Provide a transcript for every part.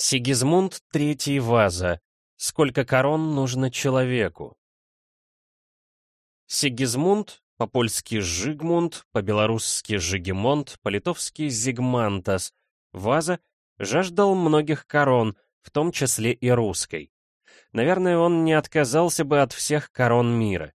Сигизмунд III Ваза. Сколько корон нужно человеку? Сигизмунд, по-польски Жигмунд, по-белорусски Жигемонт, по-литовски Зигмантас, Ваза жаждал многих корон, в том числе и русской. Наверное, он не отказался бы от всех корон мира.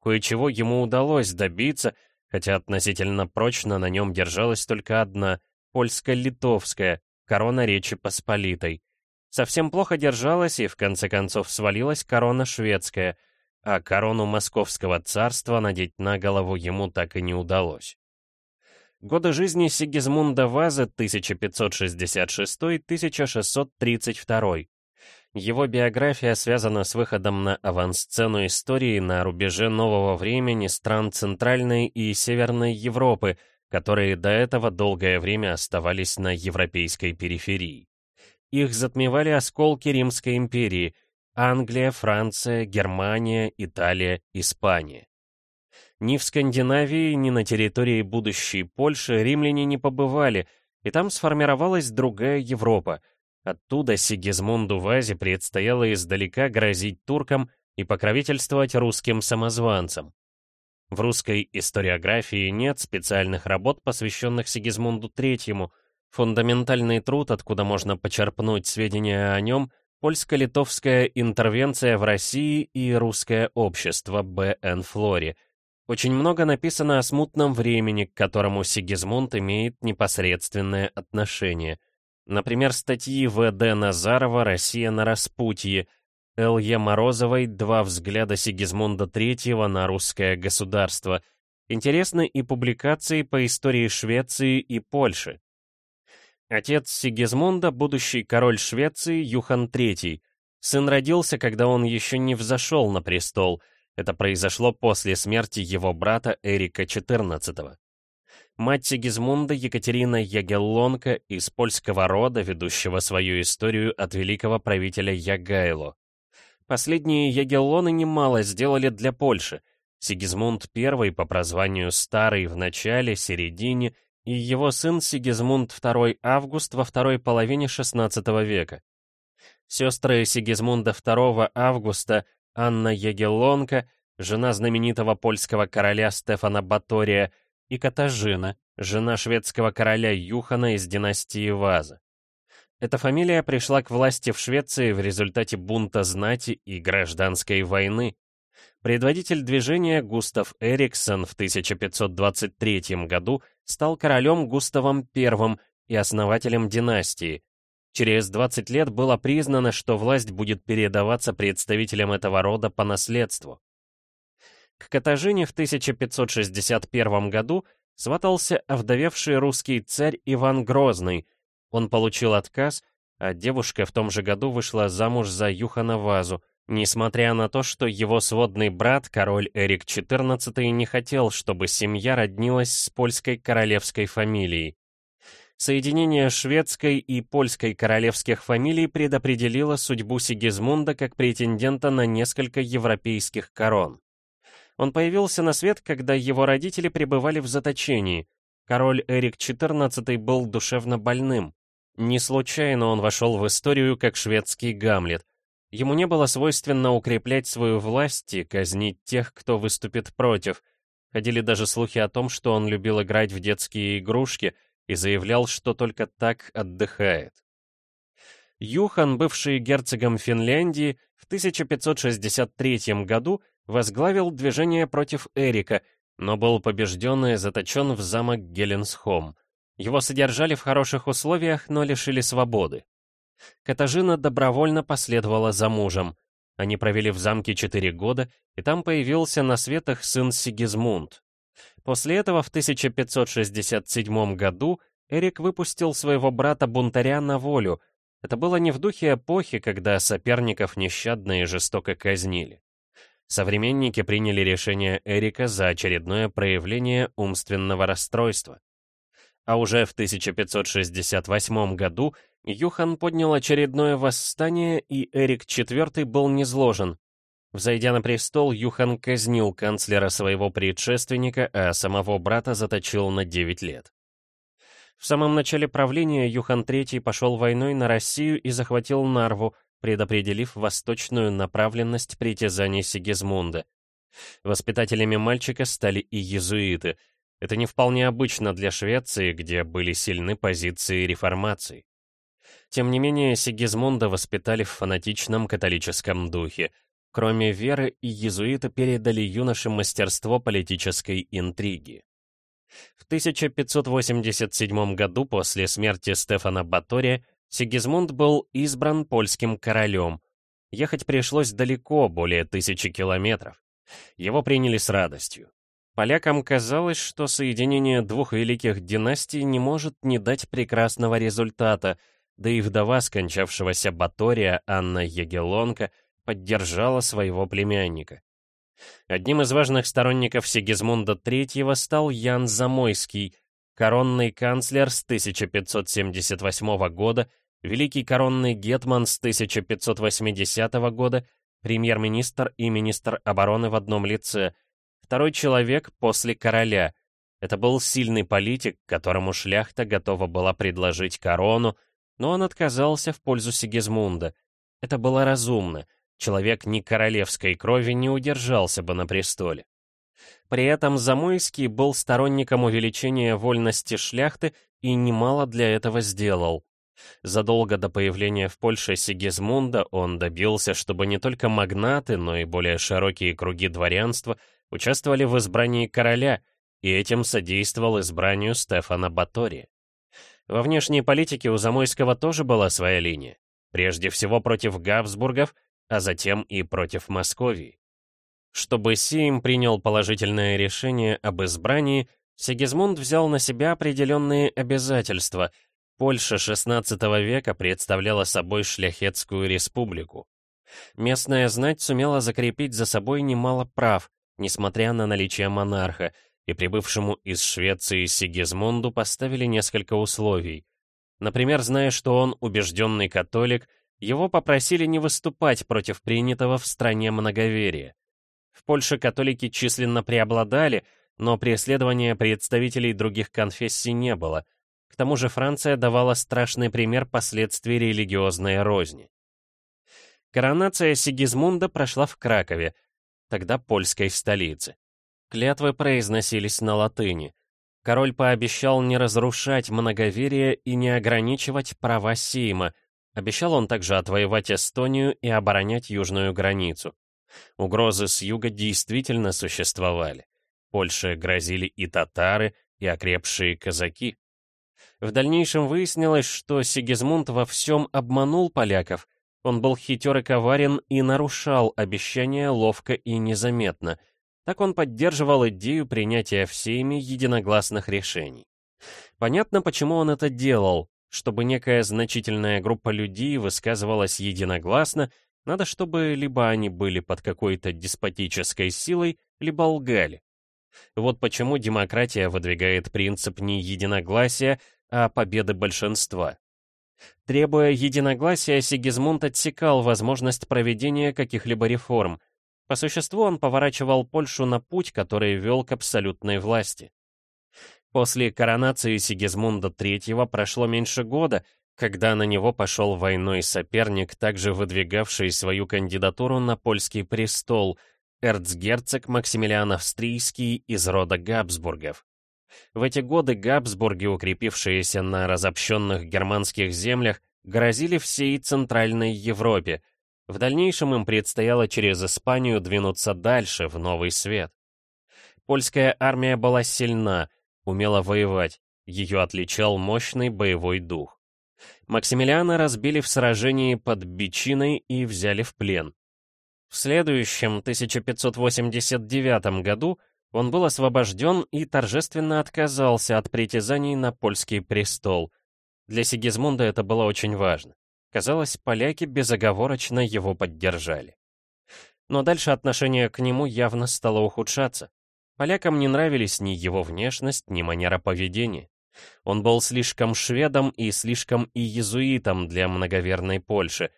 Кое-чего ему удалось добиться, хотя относительно прочно на нем держалась только одна, польско-литовская, корона Речи Посполитой. Совсем плохо держалась и в конце концов свалилась корона шведская, а корону Московского царства надеть на голову ему так и не удалось. Годы жизни Сигизмунда Вазы 1566-1632. Его биография связана с выходом на авансцену истории на рубеже нового времени стран Центральной и Северной Европы, которые до этого долгое время оставались на европейской периферии. Их затмевали осколки Римской империи — Англия, Франция, Германия, Италия, Испания. Ни в Скандинавии, ни на территории будущей Польши римляне не побывали, и там сформировалась другая Европа. Оттуда Сигизмунду Вазе предстояло издалека грозить туркам и покровительствовать русским самозванцам. В русской историографии нет специальных работ, посвященных Сигизмунду III. Фундаментальный труд, откуда можно почерпнуть сведения о нем, польско-литовская интервенция в России и русское общество Б.Н. Флори. Очень много написано о смутном времени, к которому Сигизмунд имеет непосредственное отношение. Например, статьи В.Д. Назарова «Россия на распутье», Л.Е. Морозовой «Два взгляда Сигизмунда III на русское государство». Интересны и публикации по истории Швеции и Польши. Отец Сигизмунда, будущий король Швеции, Юхан III. Сын родился, когда он еще не взошел на престол. Это произошло после смерти его брата Эрика XIV. Мать Сигизмунда Екатерина Ягеллонка из польского рода, ведущего свою историю от великого правителя Ягайло. Последние ягеллоны немало сделали для Польши. Сигизмунд I по прозванию Старый в начале, середине, и его сын Сигизмунд II Август во второй половине XVI века. Сестры Сигизмунда II Августа, Анна Ягеллонка, жена знаменитого польского короля Стефана Батория, и Катажина, жена шведского короля Юхана из династии Ваза. Эта фамилия пришла к власти в Швеции в результате бунта знати и гражданской войны. Предводитель движения Густав Эриксон в 1523 году стал королем Густавом I и основателем династии. Через 20 лет было признано, что власть будет передаваться представителям этого рода по наследству. К Катажине в 1561 году сватался овдовевший русский царь Иван Грозный – он получил отказ, а девушка в том же году вышла замуж за Юхана Вазу, несмотря на то, что его сводный брат, король Эрик XIV, не хотел, чтобы семья роднилась с польской королевской фамилией. Соединение шведской и польской королевских фамилий предопределило судьбу Сигизмунда как претендента на несколько европейских корон. Он появился на свет, когда его родители пребывали в заточении. Король Эрик XIV был душевно больным. Не случайно он вошел в историю как шведский Гамлет. Ему не было свойственно укреплять свою власть и казнить тех, кто выступит против. Ходили даже слухи о том, что он любил играть в детские игрушки и заявлял, что только так отдыхает. Юхан, бывший герцогом Финляндии, в 1563 году возглавил движение против Эрика, но был побежден и заточен в замок Геленсхом. Его содержали в хороших условиях, но лишили свободы. Катажина добровольно последовала за мужем. Они провели в замке четыре года, и там появился на свет их сын Сигизмунд. После этого в 1567 году Эрик выпустил своего брата-бунтаря на волю. Это было не в духе эпохи, когда соперников нещадно и жестоко казнили. Современники приняли решение Эрика за очередное проявление умственного расстройства а уже в 1568 году Юхан поднял очередное восстание, и Эрик IV был низложен. Взойдя на престол, Юхан казнил канцлера своего предшественника, а самого брата заточил на 9 лет. В самом начале правления Юхан III пошел войной на Россию и захватил Нарву, предопределив восточную направленность притязаний Сигизмунда. Воспитателями мальчика стали и езуиты. Это не вполне обычно для Швеции, где были сильны позиции реформации. Тем не менее, Сигизмунда воспитали в фанатичном католическом духе. Кроме веры, и езуиты передали юношам мастерство политической интриги. В 1587 году после смерти Стефана Батория Сигизмунд был избран польским королем. Ехать пришлось далеко, более тысячи километров. Его приняли с радостью. Полякам казалось, что соединение двух великих династий не может не дать прекрасного результата, да и вдова скончавшегося Батория Анна Егелонка поддержала своего племянника. Одним из важных сторонников Сигизмунда III стал Ян Замойский, коронный канцлер с 1578 года, великий коронный гетман с 1580 года, премьер-министр и министр обороны в одном лице, второй человек после короля. Это был сильный политик, которому шляхта готова была предложить корону, но он отказался в пользу Сигизмунда. Это было разумно. Человек не королевской крови не удержался бы на престоле. При этом Замойский был сторонником увеличения вольности шляхты и немало для этого сделал. Задолго до появления в Польше Сигизмунда он добился, чтобы не только магнаты, но и более широкие круги дворянства участвовали в избрании короля, и этим содействовал избранию Стефана Батория. Во внешней политике у Замойского тоже была своя линия. Прежде всего против Габсбургов, а затем и против Московии. Чтобы Сейм принял положительное решение об избрании, Сигизмунд взял на себя определенные обязательства. Польша XVI века представляла собой шляхетскую республику. Местная знать сумела закрепить за собой немало прав, несмотря на наличие монарха, и прибывшему из Швеции Сигизмунду поставили несколько условий. Например, зная, что он убежденный католик, его попросили не выступать против принятого в стране многоверия. В Польше католики численно преобладали, но преследования представителей других конфессий не было. К тому же Франция давала страшный пример последствий религиозной розни. Коронация Сигизмунда прошла в Кракове, тогда польской столице. Клятвы произносились на латыни. Король пообещал не разрушать многоверие и не ограничивать права Сейма. Обещал он также отвоевать Эстонию и оборонять южную границу. Угрозы с юга действительно существовали. Польше грозили и татары, и окрепшие казаки. В дальнейшем выяснилось, что Сигизмунд во всем обманул поляков. Он был хитер и коварен и нарушал обещания ловко и незаметно — так он поддерживал идею принятия всеми единогласных решений. Понятно, почему он это делал. Чтобы некая значительная группа людей высказывалась единогласно, надо, чтобы либо они были под какой-то деспотической силой, либо лгали. Вот почему демократия выдвигает принцип не единогласия, а победы большинства. Требуя единогласия, Сигизмунд отсекал возможность проведения каких-либо реформ, по существу он поворачивал Польшу на путь, который вел к абсолютной власти. После коронации Сигизмунда III прошло меньше года, когда на него пошел войной соперник, также выдвигавший свою кандидатуру на польский престол, эрцгерцог Максимилиан Австрийский из рода Габсбургов. В эти годы Габсбурги, укрепившиеся на разобщенных германских землях, грозили всей Центральной Европе, в дальнейшем им предстояло через Испанию двинуться дальше, в Новый Свет. Польская армия была сильна, умела воевать, ее отличал мощный боевой дух. Максимилиана разбили в сражении под Бичиной и взяли в плен. В следующем, 1589 году, он был освобожден и торжественно отказался от притязаний на польский престол. Для Сигизмунда это было очень важно. Казалось, поляки безоговорочно его поддержали. Но дальше отношение к нему явно стало ухудшаться. Полякам не нравились ни его внешность, ни манера поведения. Он был слишком шведом и слишком и езуитом для многоверной Польши.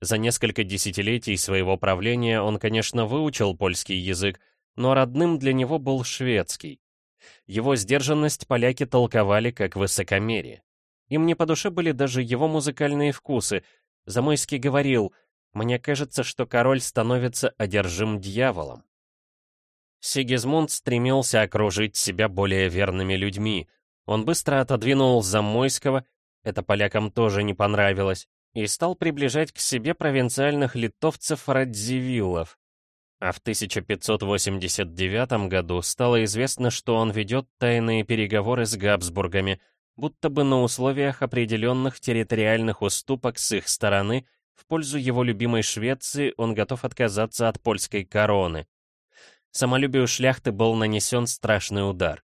За несколько десятилетий своего правления он, конечно, выучил польский язык, но родным для него был шведский. Его сдержанность поляки толковали как высокомерие. Им не по душе были даже его музыкальные вкусы. Замойский говорил, «Мне кажется, что король становится одержим дьяволом». Сигизмунд стремился окружить себя более верными людьми. Он быстро отодвинул Замойского, это полякам тоже не понравилось, и стал приближать к себе провинциальных литовцев-радзивиллов. А в 1589 году стало известно, что он ведет тайные переговоры с Габсбургами, будто бы на условиях определенных территориальных уступок с их стороны в пользу его любимой Швеции он готов отказаться от польской короны. Самолюбию шляхты был нанесен страшный удар.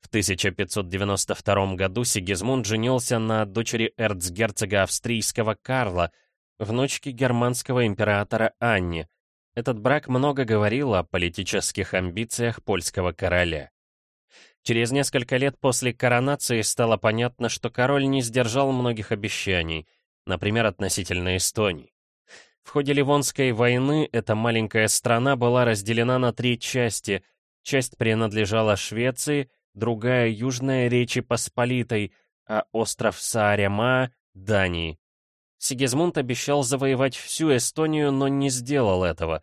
В 1592 году Сигизмунд женился на дочери эрцгерцога австрийского Карла, внучке германского императора Анне. Этот брак много говорил о политических амбициях польского короля. Через несколько лет после коронации стало понятно, что король не сдержал многих обещаний, например, относительно Эстонии. В ходе Ливонской войны эта маленькая страна была разделена на три части. Часть принадлежала Швеции, другая — Южная Речи Посполитой, а остров Сааряма — Дании. Сигизмунд обещал завоевать всю Эстонию, но не сделал этого.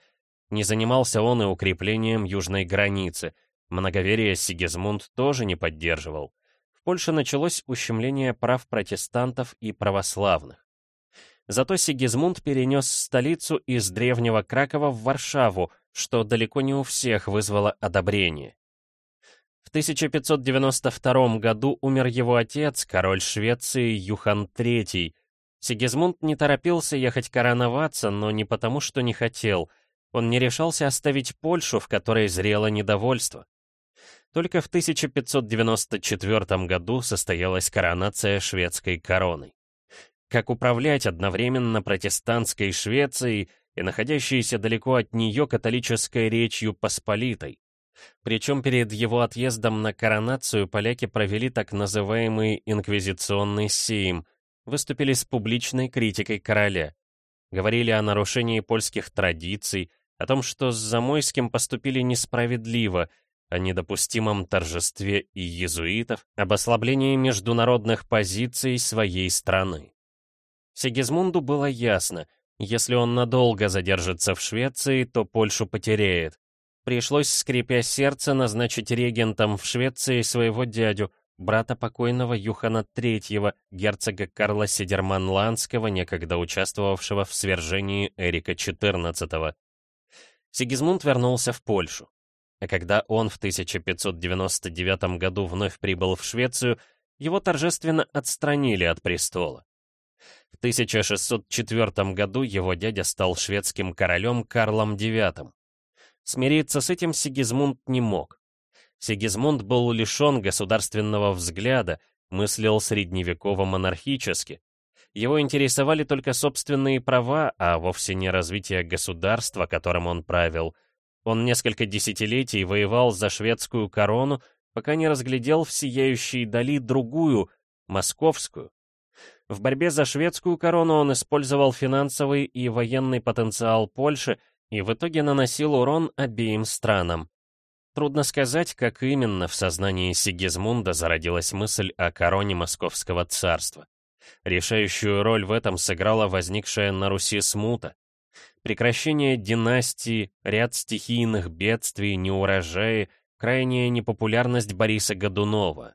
Не занимался он и укреплением южной границы. Многоверие Сигизмунд тоже не поддерживал. В Польше началось ущемление прав протестантов и православных. Зато Сигизмунд перенес столицу из древнего Кракова в Варшаву, что далеко не у всех вызвало одобрение. В 1592 году умер его отец, король Швеции Юхан III. Сигизмунд не торопился ехать короноваться, но не потому, что не хотел. Он не решался оставить Польшу, в которой зрело недовольство. Только в 1594 году состоялась коронация шведской короной как управлять одновременно протестантской Швецией и находящейся далеко от нее католической речью Посполитой. Причем перед его отъездом на коронацию поляки провели так называемый инквизиционный сейм, выступили с публичной критикой короля. Говорили о нарушении польских традиций, о том, что с Замойским поступили несправедливо, о недопустимом торжестве и езуитов, об ослаблении международных позиций своей страны. Сигизмунду было ясно, если он надолго задержится в Швеции, то Польшу потеряет. Пришлось, скрипя сердце, назначить регентом в Швеции своего дядю, брата покойного Юхана III, герцога Карла Сидерман-Ландского, некогда участвовавшего в свержении Эрика XIV. Сигизмунд вернулся в Польшу. А когда он в 1599 году вновь прибыл в Швецию, его торжественно отстранили от престола. В 1604 году его дядя стал шведским королем Карлом IX. Смириться с этим Сигизмунд не мог. Сигизмунд был лишен государственного взгляда, мыслил средневеково-монархически. Его интересовали только собственные права, а вовсе не развитие государства, которым он правил. Он несколько десятилетий воевал за шведскую корону, пока не разглядел в сияющей дали другую, московскую, в борьбе за шведскую корону он использовал финансовый и военный потенциал Польши и в итоге наносил урон обеим странам. Трудно сказать, как именно в сознании Сигизмунда зародилась мысль о короне Московского царства. Решающую роль в этом сыграла возникшая на Руси смута. Прекращение династии, ряд стихийных бедствий, неурожаи, крайняя непопулярность Бориса Годунова.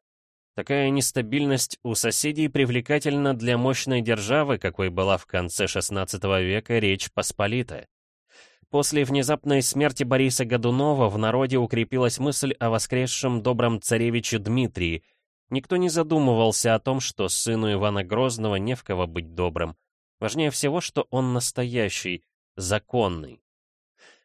Такая нестабильность у соседей привлекательна для мощной державы, какой была в конце XVI века Речь Посполитая. После внезапной смерти Бориса Годунова в народе укрепилась мысль о воскресшем добром царевиче Дмитрии. Никто не задумывался о том, что сыну Ивана Грозного не в кого быть добрым. Важнее всего, что он настоящий, законный.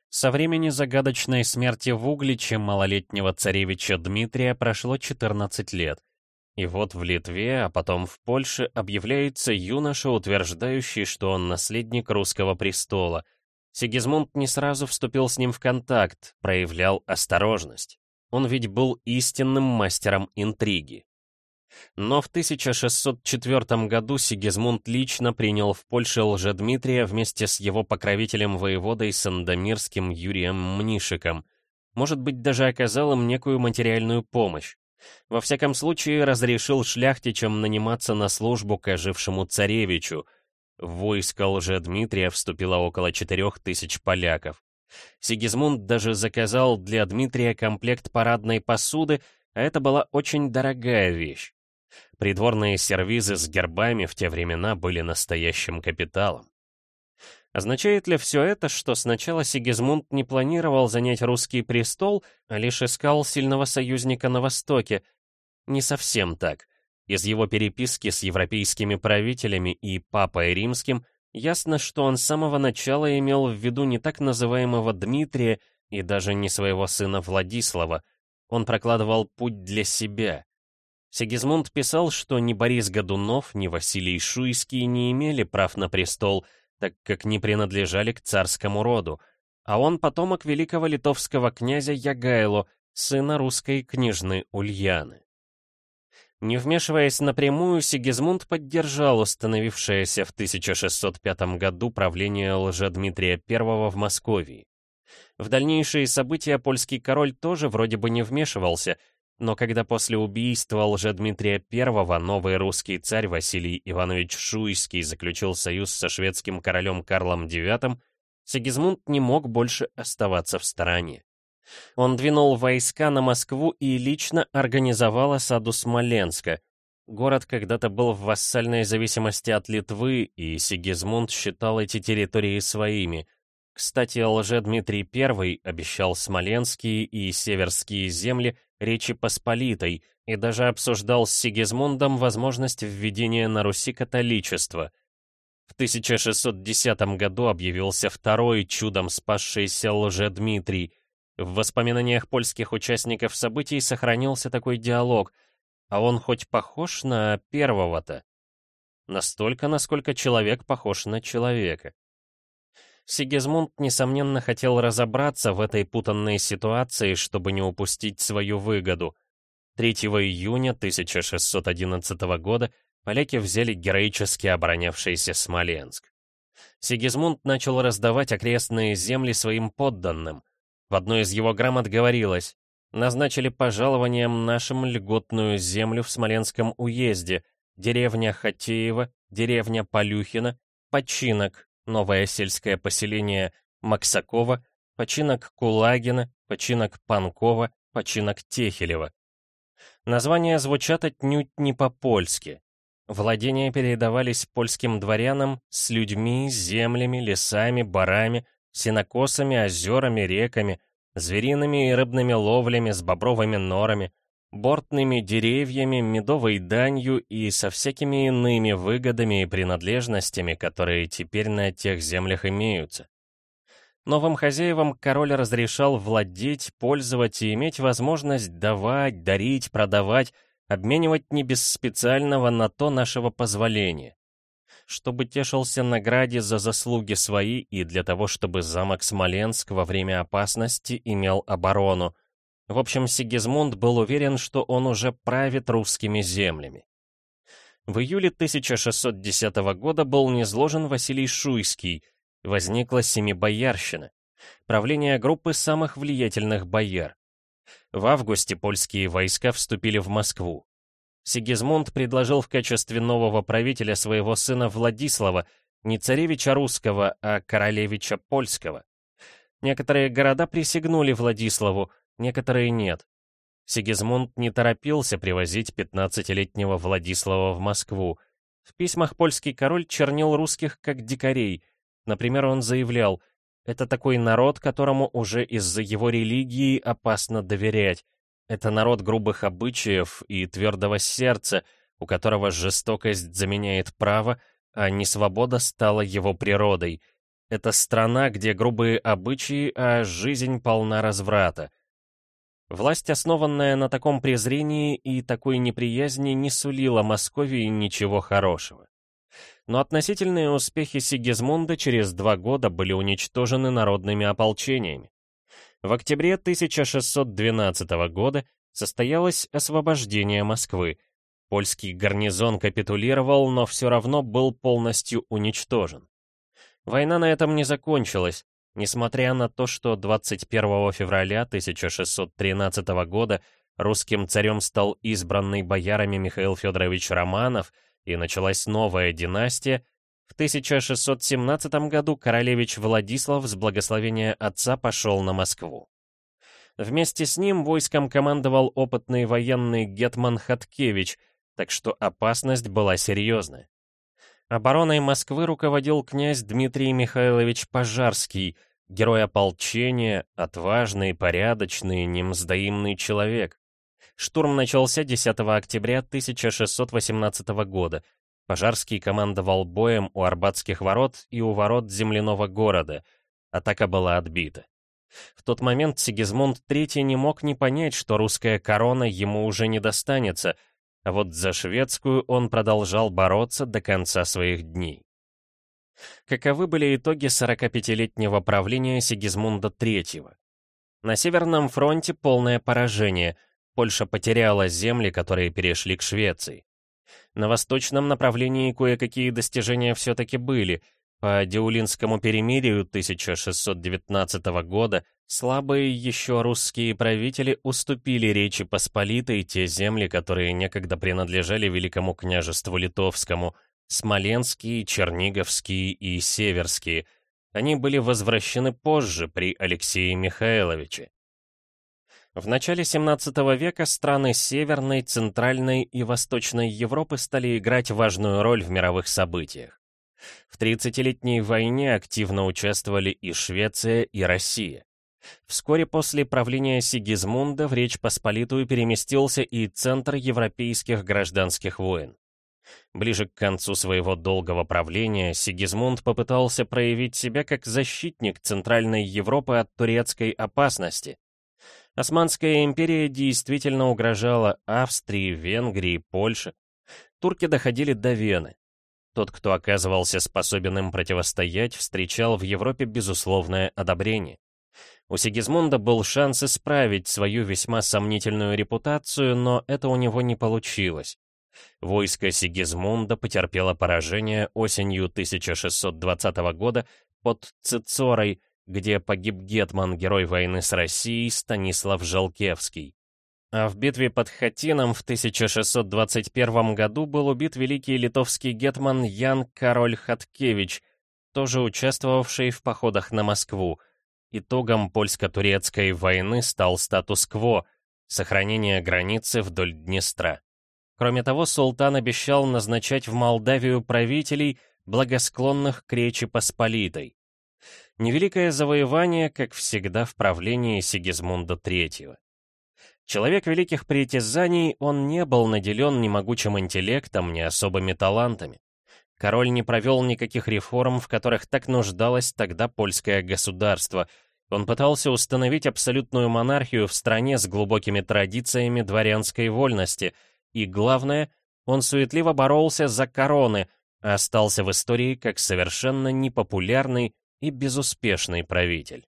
Со времени загадочной смерти в Угличе малолетнего царевича Дмитрия прошло 14 лет — и вот в Литве, а потом в Польше объявляется юноша, утверждающий, что он наследник русского престола. Сигизмунд не сразу вступил с ним в контакт, проявлял осторожность. Он ведь был истинным мастером интриги. Но в 1604 году Сигизмунд лично принял в Польше Лжедмитрия вместе с его покровителем воеводой Сандомирским Юрием Мнишиком. может быть, даже оказал им некую материальную помощь. Во всяком случае, разрешил шляхтичам наниматься на службу к ожившему царевичу. В войско Дмитрия вступило около четырех тысяч поляков. Сигизмунд даже заказал для Дмитрия комплект парадной посуды, а это была очень дорогая вещь. Придворные сервизы с гербами в те времена были настоящим капиталом. Означает ли все это, что сначала Сигизмунд не планировал занять русский престол, а лишь искал сильного союзника на Востоке? Не совсем так. Из его переписки с европейскими правителями и Папой Римским ясно, что он с самого начала имел в виду не так называемого Дмитрия и даже не своего сына Владислава. Он прокладывал путь для себя. Сигизмунд писал, что ни Борис Годунов, ни Василий Шуйский не имели прав на престол — так как не принадлежали к царскому роду, а он потомок великого литовского князя Ягайло, сына русской княжны Ульяны. Не вмешиваясь напрямую, Сигизмунд поддержал установившееся в 1605 году правление Лжедмитрия I в Московии. В дальнейшие события польский король тоже вроде бы не вмешивался, но когда после убийства Лжедмитрия I новый русский царь Василий Иванович Шуйский заключил союз со шведским королем Карлом IX, Сигизмунд не мог больше оставаться в стороне. Он двинул войска на Москву и лично организовал осаду Смоленска. Город когда-то был в вассальной зависимости от Литвы, и Сигизмунд считал эти территории своими. Кстати, Лжедмитрий I обещал смоленские и северские земли Речи Посполитой и даже обсуждал с Сигизмундом возможность введения на Руси католичества. В 1610 году объявился второй чудом спасшийся Лжедмитрий. В воспоминаниях польских участников событий сохранился такой диалог, а он хоть похож на первого-то? Настолько, насколько человек похож на человека. Сигизмунд, несомненно, хотел разобраться в этой путанной ситуации, чтобы не упустить свою выгоду. 3 июня 1611 года поляки взяли героически оборонявшийся Смоленск. Сигизмунд начал раздавать окрестные земли своим подданным. В одной из его грамот говорилось «Назначили пожалованием нашим льготную землю в Смоленском уезде, деревня Хатеева, деревня Полюхина, починок, новое сельское поселение Максакова, починок Кулагина, починок Панкова, починок Техелева. Названия звучат отнюдь не по-польски. Владения передавались польским дворянам с людьми, землями, лесами, барами, сенокосами, озерами, реками, звериными и рыбными ловлями с бобровыми норами, бортными деревьями, медовой данью и со всякими иными выгодами и принадлежностями, которые теперь на тех землях имеются. Новым хозяевам король разрешал владеть, пользовать и иметь возможность давать, дарить, продавать, обменивать не без специального на то нашего позволения. Чтобы тешился награде за заслуги свои и для того, чтобы замок Смоленск во время опасности имел оборону, в общем, Сигизмунд был уверен, что он уже правит русскими землями. В июле 1610 года был низложен Василий Шуйский, возникла Семибоярщина, правление группы самых влиятельных бояр. В августе польские войска вступили в Москву. Сигизмунд предложил в качестве нового правителя своего сына Владислава, не царевича русского, а королевича польского. Некоторые города присягнули Владиславу, некоторые нет. Сигизмунд не торопился привозить 15-летнего Владислава в Москву. В письмах польский король чернил русских как дикарей. Например, он заявлял, это такой народ, которому уже из-за его религии опасно доверять. Это народ грубых обычаев и твердого сердца, у которого жестокость заменяет право, а несвобода стала его природой. Это страна, где грубые обычаи, а жизнь полна разврата. Власть, основанная на таком презрении и такой неприязни, не сулила Московии ничего хорошего. Но относительные успехи Сигизмунда через два года были уничтожены народными ополчениями. В октябре 1612 года состоялось освобождение Москвы. Польский гарнизон капитулировал, но все равно был полностью уничтожен. Война на этом не закончилась. Несмотря на то, что 21 февраля 1613 года русским царем стал избранный боярами Михаил Федорович Романов и началась новая династия, в 1617 году королевич Владислав с благословения отца пошел на Москву. Вместе с ним войском командовал опытный военный Гетман Хаткевич, так что опасность была серьезная. Обороной Москвы руководил князь Дмитрий Михайлович Пожарский, герой ополчения, отважный, порядочный, немздоимный человек. Штурм начался 10 октября 1618 года. Пожарский командовал боем у Арбатских ворот и у ворот земляного города. Атака была отбита. В тот момент Сигизмунд III не мог не понять, что русская корона ему уже не достанется — а вот за шведскую он продолжал бороться до конца своих дней. Каковы были итоги 45-летнего правления Сигизмунда III? На Северном фронте полное поражение, Польша потеряла земли, которые перешли к Швеции. На восточном направлении кое-какие достижения все-таки были, по Диулинскому перемирию 1619 года слабые еще русские правители уступили Речи Посполитой те земли, которые некогда принадлежали Великому княжеству Литовскому, Смоленские, Черниговские и Северские. Они были возвращены позже при Алексее Михайловиче. В начале 17 века страны Северной, Центральной и Восточной Европы стали играть важную роль в мировых событиях. В 30-летней войне активно участвовали и Швеция, и Россия. Вскоре после правления Сигизмунда в Речь Посполитую переместился и центр европейских гражданских войн. Ближе к концу своего долгого правления Сигизмунд попытался проявить себя как защитник Центральной Европы от турецкой опасности. Османская империя действительно угрожала Австрии, Венгрии, Польше. Турки доходили до Вены. Тот, кто оказывался способен им противостоять, встречал в Европе безусловное одобрение. У Сигизмунда был шанс исправить свою весьма сомнительную репутацию, но это у него не получилось. Войско Сигизмунда потерпело поражение осенью 1620 года под Цицорой, где погиб гетман, герой войны с Россией Станислав Жалкевский. А в битве под Хатином в 1621 году был убит великий литовский гетман Ян Король Хаткевич, тоже участвовавший в походах на Москву. Итогом польско-турецкой войны стал статус-кво — сохранение границы вдоль Днестра. Кроме того, султан обещал назначать в Молдавию правителей, благосклонных к Речи Посполитой. Невеликое завоевание, как всегда в правлении Сигизмунда III. Человек великих притязаний, он не был наделен ни могучим интеллектом, ни особыми талантами. Король не провел никаких реформ, в которых так нуждалось тогда польское государство. Он пытался установить абсолютную монархию в стране с глубокими традициями дворянской вольности, и, главное, он суетливо боролся за короны, а остался в истории как совершенно непопулярный и безуспешный правитель.